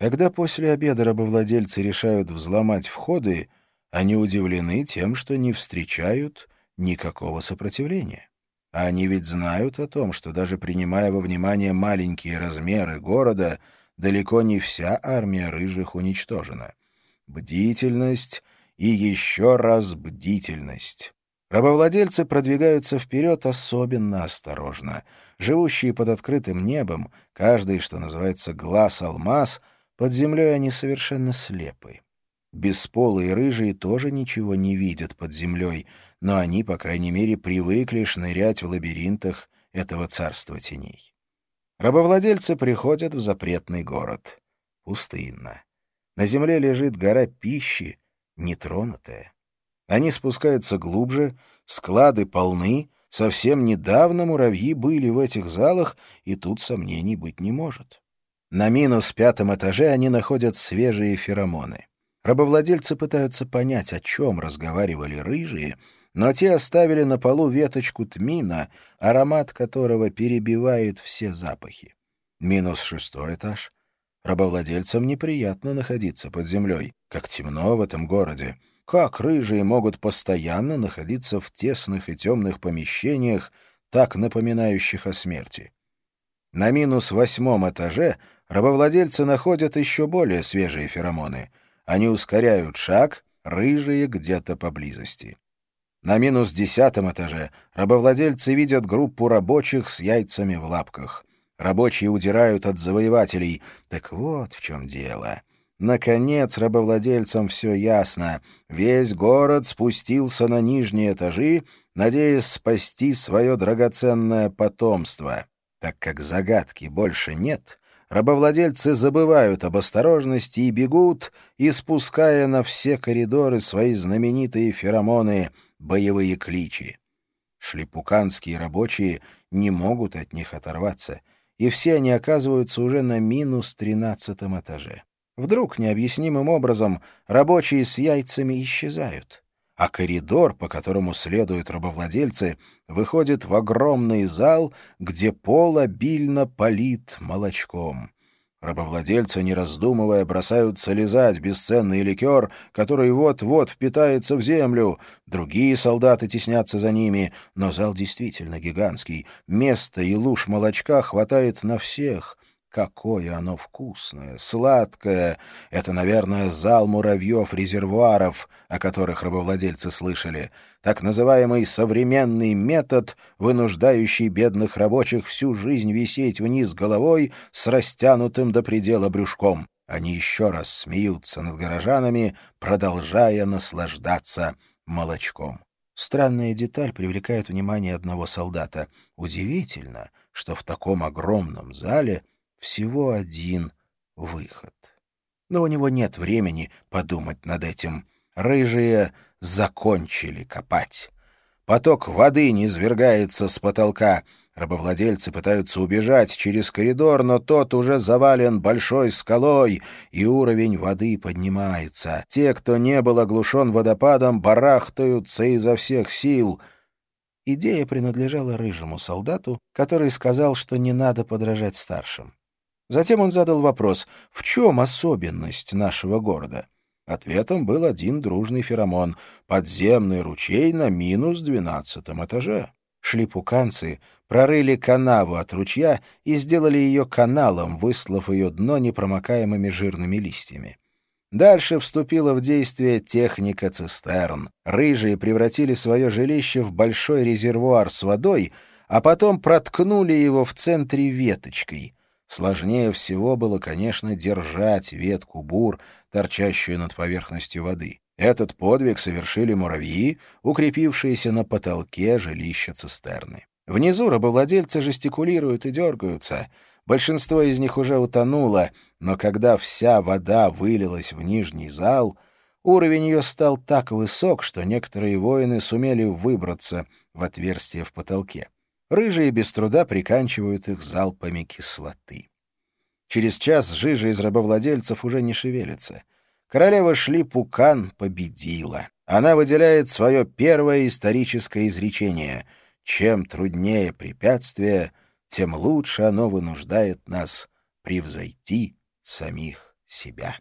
Когда после обеда рабовладельцы решают взломать входы, они удивлены тем, что не встречают никакого сопротивления. А они ведь знают о том, что даже принимая во внимание маленькие размеры города, далеко не вся армия рыжих уничтожена. Бдительность и еще раз бдительность. Рабовладельцы продвигаются вперед особенно осторожно. Живущие под открытым небом, каждый, что называется, глаз-алмаз, под землей они совершенно слепы. Бесполые рыжие тоже ничего не видят под землей, но они, по крайней мере, привыкли шнырять в лабиринтах этого царства теней. Рабовладельцы приходят в запретный город. Пустынно. На земле лежит гора пищи, нетронутая. Они спускаются глубже, склады полны, совсем недавно муравьи были в этих залах, и тут сомнений быть не может. На минус пятом этаже они находят свежие феромоны. Рабовладельцы пытаются понять, о чем разговаривали рыжие, но те оставили на полу веточку тмина, аромат которого перебивает все запахи. Минус шестой этаж. Рабовладельцам неприятно находиться под землей. Как темно в этом городе. Как рыжие могут постоянно находиться в тесных и темных помещениях, так напоминающих о смерти? На минус восьмом этаже рабовладельцы находят еще более свежие феромоны — они ускоряют шаг, рыжие где-то поблизости. На минус десятом этаже рабовладельцы видят группу рабочих с яйцами в лапках. Рабочие удирают от завоевателей. Так вот в чем дело. Наконец рабовладельцам все ясно. Весь город спустился на нижние этажи, надеясь спасти свое драгоценное потомство. Так как загадки больше нет, рабовладельцы забывают об осторожности и бегут, испуская на все коридоры свои знаменитые феромоны боевые кличи. Шлепуканские рабочие не могут от них оторваться, и все они оказываются уже на минус тринадцатом этаже. Вдруг необъяснимым образом рабочие с яйцами исчезают а коридор, по которому следуют рабовладельцы, выходит в огромный зал, где пол обильно полит молочком. Рабовладельцы, не раздумывая, бросаются лизать бесценный ликер, который вот-вот впитается в землю. Другие солдаты теснятся за ними, но зал действительно гигантский. Места и луж молочка хватает на всех. Какое оно вкусное, сладкое! Это, наверное, зал муравьев-резервуаров, о которых рабовладельцы слышали. Так называемый современный метод, вынуждающий бедных рабочих всю жизнь висеть вниз головой с растянутым до предела брюшком. Они еще раз смеются над горожанами, продолжая наслаждаться молочком. Странная деталь привлекает внимание одного солдата. Удивительно, что в таком огромном зале всего один выход. Но у него нет времени подумать над этим. Рыжие закончили копать. Поток воды низвергается с потолка. Рабовладельцы пытаются убежать через коридор, но тот уже завален большой скалой, и уровень воды поднимается. Те, кто не был оглушен водопадом, барахтаются изо всех сил. Идея принадлежала рыжему солдату, который сказал, что не надо подражать старшим. Затем он задал вопрос, в чем особенность нашего города? Ответом был один дружный феромон — подземный ручей на минус двенадцатом этаже. Шлипуканцы прорыли канаву от ручья и сделали ее каналом, выслав ее дно непромокаемыми жирными листьями. Дальше вступила в действие техника цистерн. Рыжие превратили свое жилище в большой резервуар с водой, а потом проткнули его в центре веточкой — Сложнее всего было, конечно, держать ветку бур, торчащую над поверхностью воды. Этот подвиг совершили муравьи, укрепившиеся на потолке жилища цистерны. Внизу рабовладельцы жестикулируют и дергаются. Большинство из них уже утонуло, но когда вся вода вылилась в нижний зал, уровень ее стал так высок, что некоторые воины сумели выбраться в отверстие в потолке. Рыжие без труда приканчивают их залпами кислоты. Через час жижа из рабовладельцев уже не шевелится. Королева Шлипукан победила. Она выделяет свое первое историческое изречение. Чем труднее препятствие, тем лучше оно вынуждает нас превзойти самих себя.